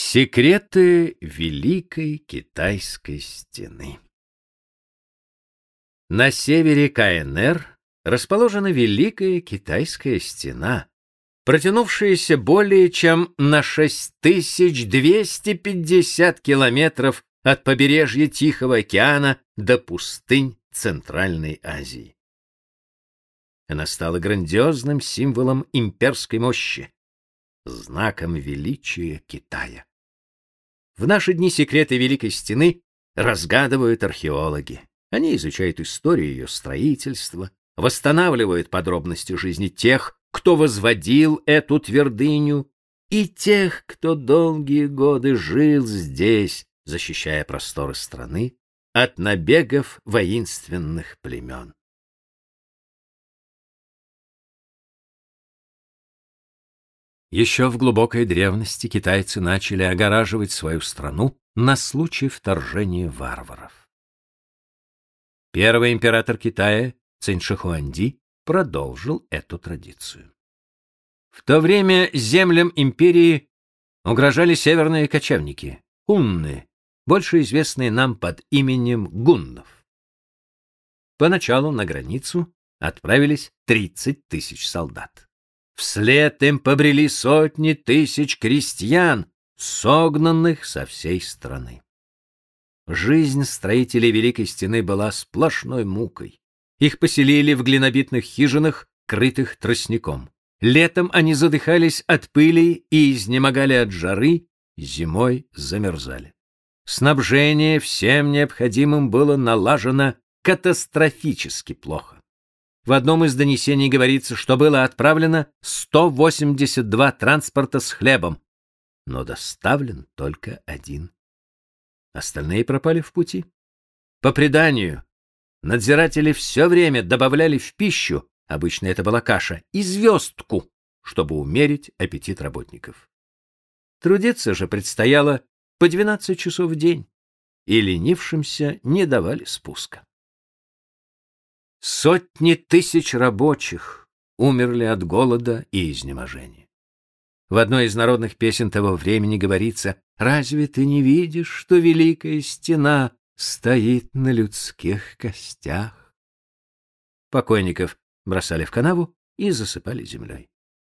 Секреты Великой Китайской стены На севере КНР расположена Великая Китайская стена, протянувшаяся более чем на 6250 километров от побережья Тихого океана до пустынь Центральной Азии. Она стала грандиозным символом имперской мощи, знаком величия Китая. В наши дни секреты Великой Стены разгадывают археологи. Они изучают историю ее строительства, восстанавливают подробности жизни тех, кто возводил эту твердыню, и тех, кто долгие годы жил здесь, защищая просторы страны от набегов воинственных племен. Еще в глубокой древности китайцы начали огораживать свою страну на случай вторжения варваров. Первый император Китая, Цинь продолжил эту традицию. В то время землям империи угрожали северные кочевники, хунны, больше известные нам под именем гуннов. Поначалу на границу отправились 30 тысяч солдат. Вслед им побрели сотни тысяч крестьян, согнанных со всей страны. Жизнь строителей Великой Стены была сплошной мукой. Их поселили в глинобитных хижинах, крытых тростником. Летом они задыхались от пыли и изнемогали от жары, зимой замерзали. Снабжение всем необходимым было налажено катастрофически плохо. В одном из донесений говорится, что было отправлено 182 транспорта с хлебом, но доставлен только один. Остальные пропали в пути. По преданию, надзиратели все время добавляли в пищу, обычно это была каша, и звездку, чтобы умерить аппетит работников. Трудиться же предстояло по 12 часов в день, и ленившимся не давали спуска. Сотни тысяч рабочих умерли от голода и изнеможения. В одной из народных песен того времени говорится «Разве ты не видишь, что великая стена стоит на людских костях?» Покойников бросали в канаву и засыпали землей.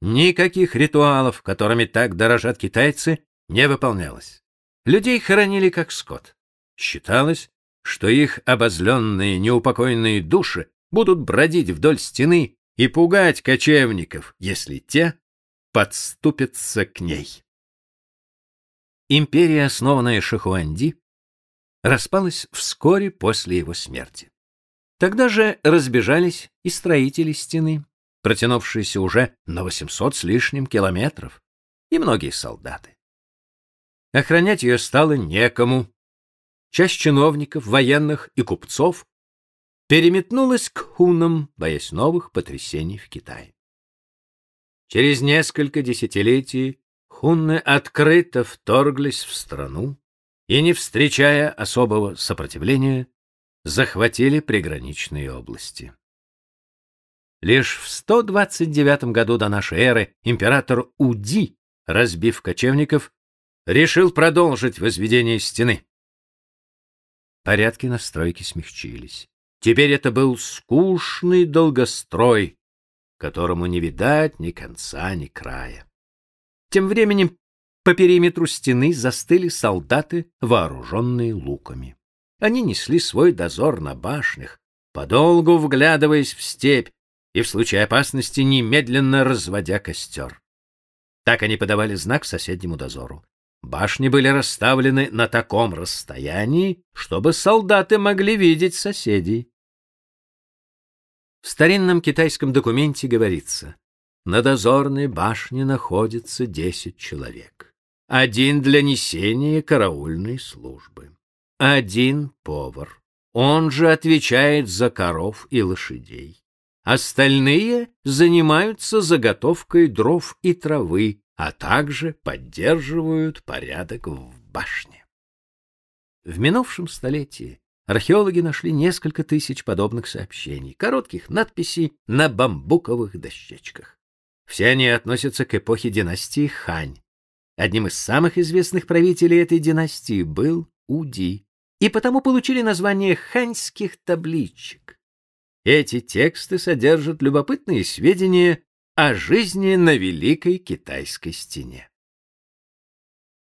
Никаких ритуалов, которыми так дорожат китайцы, не выполнялось. Людей хоронили как скот. Считалось, что их обозленные, неупокоенные души будут бродить вдоль стены и пугать кочевников, если те подступятся к ней. Империя, основанная Шахуанди, распалась вскоре после его смерти. Тогда же разбежались и строители стены, протянувшиеся уже на 800 с лишним километров, и многие солдаты. Охранять ее стало некому, часть чиновников, военных и купцов переметнулась к хунам, боясь новых потрясений в Китае. Через несколько десятилетий хунны открыто вторглись в страну и, не встречая особого сопротивления, захватили приграничные области. Лишь в 129 году до нашей эры император Уди, разбив кочевников, решил продолжить возведение стены. Порядки на стройке смягчились. Теперь это был скучный долгострой, которому не видать ни конца, ни края. Тем временем по периметру стены застыли солдаты, вооруженные луками. Они несли свой дозор на башнях, подолгу вглядываясь в степь и в случае опасности немедленно разводя костер. Так они подавали знак соседнему дозору. Башни были расставлены на таком расстоянии, чтобы солдаты могли видеть соседей. В старинном китайском документе говорится, на дозорной башне находится десять человек. Один для несения караульной службы. Один повар. Он же отвечает за коров и лошадей. Остальные занимаются заготовкой дров и травы, а также поддерживают порядок в башне. В минувшем столетии археологи нашли несколько тысяч подобных сообщений, коротких надписей на бамбуковых дощечках. Все они относятся к эпохе династии Хань. Одним из самых известных правителей этой династии был Уди, и потому получили название ханьских табличек. Эти тексты содержат любопытные сведения о жизни на Великой Китайской стене.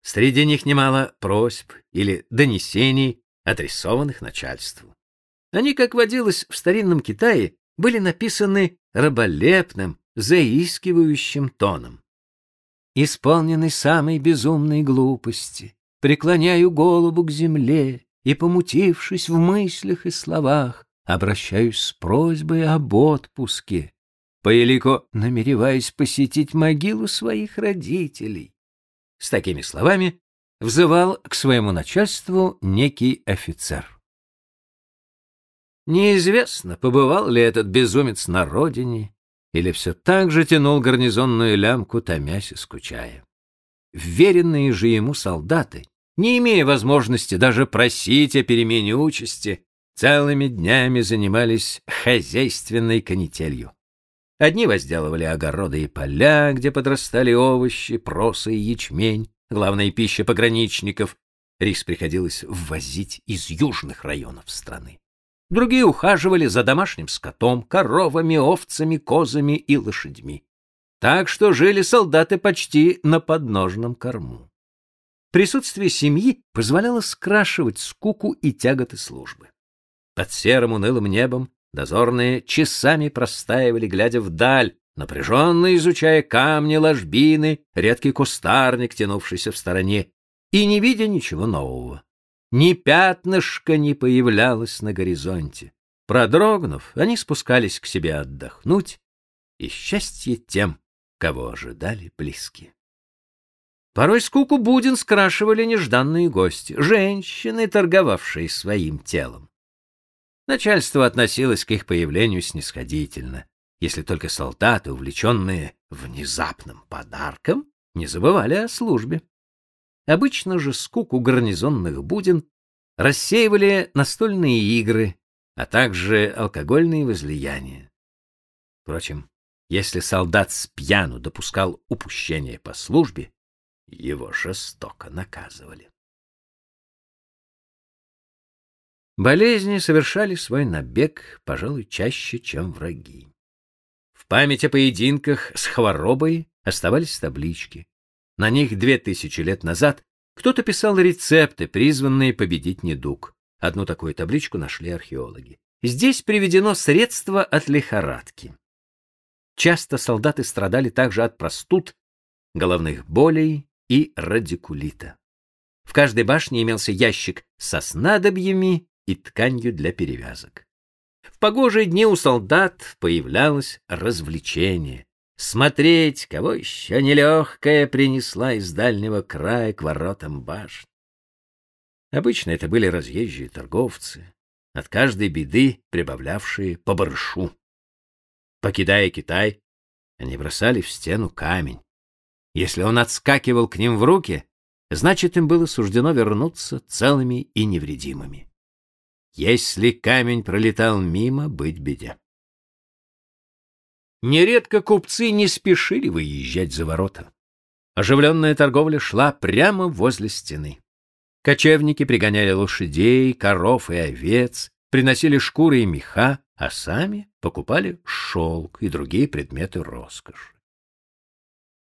Среди них немало просьб или донесений, адресованных начальству. Они, как водилось в старинном Китае, были написаны раболепным, заискивающим тоном. Исполненный самой безумной глупости, преклоняю голову к земле и, помутившись в мыслях и словах, обращаюсь с просьбой об отпуске, по элико намереваясь посетить могилу своих родителей. С такими словами взывал к своему начальству некий офицер. Неизвестно, побывал ли этот безумец на родине, или все так же тянул гарнизонную лямку, томясь и скучая. Вверенные же ему солдаты, не имея возможности даже просить о перемене участи, целыми днями занимались хозяйственной канителью. Одни возделывали огороды и поля, где подрастали овощи, просы и ячмень, главная пища пограничников. Рис приходилось ввозить из южных районов страны. Другие ухаживали за домашним скотом, коровами, овцами, козами и лошадьми. Так что жили солдаты почти на подножном корму. Присутствие семьи позволяло скрашивать скуку и тяготы службы. Под серым унылым небом Дозорные часами простаивали, глядя вдаль, напряженно изучая камни, ложбины, редкий кустарник, тянувшийся в стороне, и не видя ничего нового. Ни пятнышка не появлялось на горизонте. Продрогнув, они спускались к себе отдохнуть, и счастье тем, кого ожидали близкие. Порой скуку Будин скрашивали нежданные гости, женщины, торговавшие своим телом. Начальство относилось к их появлению снисходительно, если только солдаты, увлеченные внезапным подарком, не забывали о службе. Обычно же скуку гарнизонных будин рассеивали настольные игры, а также алкогольные возлияния. Впрочем, если солдат с пьяну допускал упущение по службе, его жестоко наказывали. Болезни совершали свой набег, пожалуй, чаще, чем враги. В память о поединках с хворобой оставались таблички. На них две тысячи лет назад кто-то писал рецепты, призванные победить недуг. Одну такую табличку нашли археологи. Здесь приведено средство от лихорадки. Часто солдаты страдали также от простуд, головных болей и радикулита. В каждой башне имелся ящик со снадобьями и тканью для перевязок. В погожие дни у солдат появлялось развлечение — смотреть, кого еще нелегкая принесла из дальнего края к воротам башни. Обычно это были разъезжие торговцы, от каждой беды прибавлявшие по барышу. Покидая Китай, они бросали в стену камень. Если он отскакивал к ним в руки, значит, им было суждено вернуться целыми и невредимыми. Если камень пролетал мимо, быть беде. Нередко купцы не спешили выезжать за ворота. Оживленная торговля шла прямо возле стены. Кочевники пригоняли лошадей, коров и овец, приносили шкуры и меха, а сами покупали шелк и другие предметы роскоши.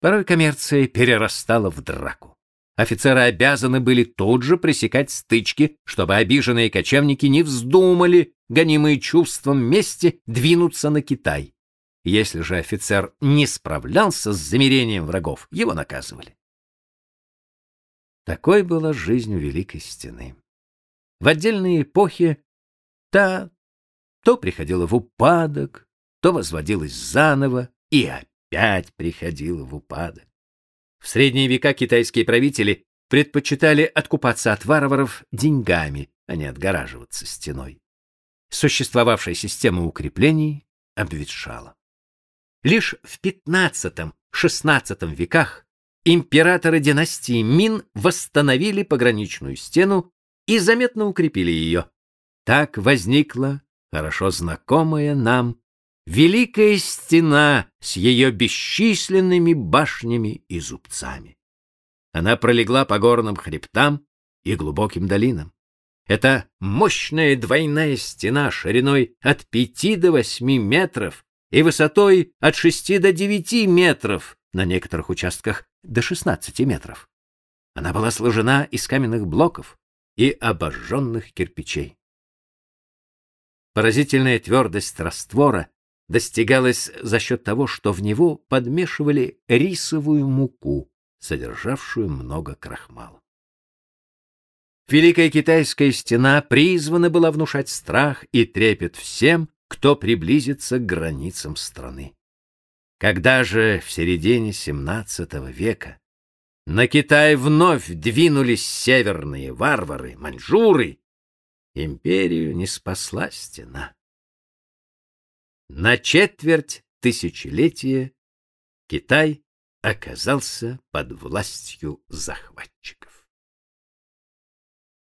Порой коммерция перерастала в драку. Офицеры обязаны были тут же пресекать стычки, чтобы обиженные кочевники не вздумали, гонимые чувством мести, двинуться на Китай. Если же офицер не справлялся с замерением врагов, его наказывали. Такой была жизнь Великой Стены. В отдельные эпохи та то приходила в упадок, то возводилась заново и опять приходила в упадок. В средние века китайские правители предпочитали откупаться от варваров деньгами, а не отгораживаться стеной. Существовавшая система укреплений обветшала. Лишь в XV-XVI веках императоры династии Мин восстановили пограничную стену и заметно укрепили ее. Так возникла хорошо знакомая нам Великая стена с ее бесчисленными башнями и зубцами. Она пролегла по горным хребтам и глубоким долинам. Это мощная двойная стена шириной от пяти до восьми метров и высотой от шести до девяти метров, на некоторых участках до шестнадцати метров. Она была сложена из каменных блоков и обожженных кирпичей. Поразительная твердость раствора достигалась за счет того, что в него подмешивали рисовую муку, содержавшую много крахмала. Великая китайская стена призвана была внушать страх и трепет всем, кто приблизится к границам страны. Когда же в середине XVII века на Китай вновь двинулись северные варвары, маньчжуры, империю не спасла стена. На четверть тысячелетия Китай оказался под властью захватчиков.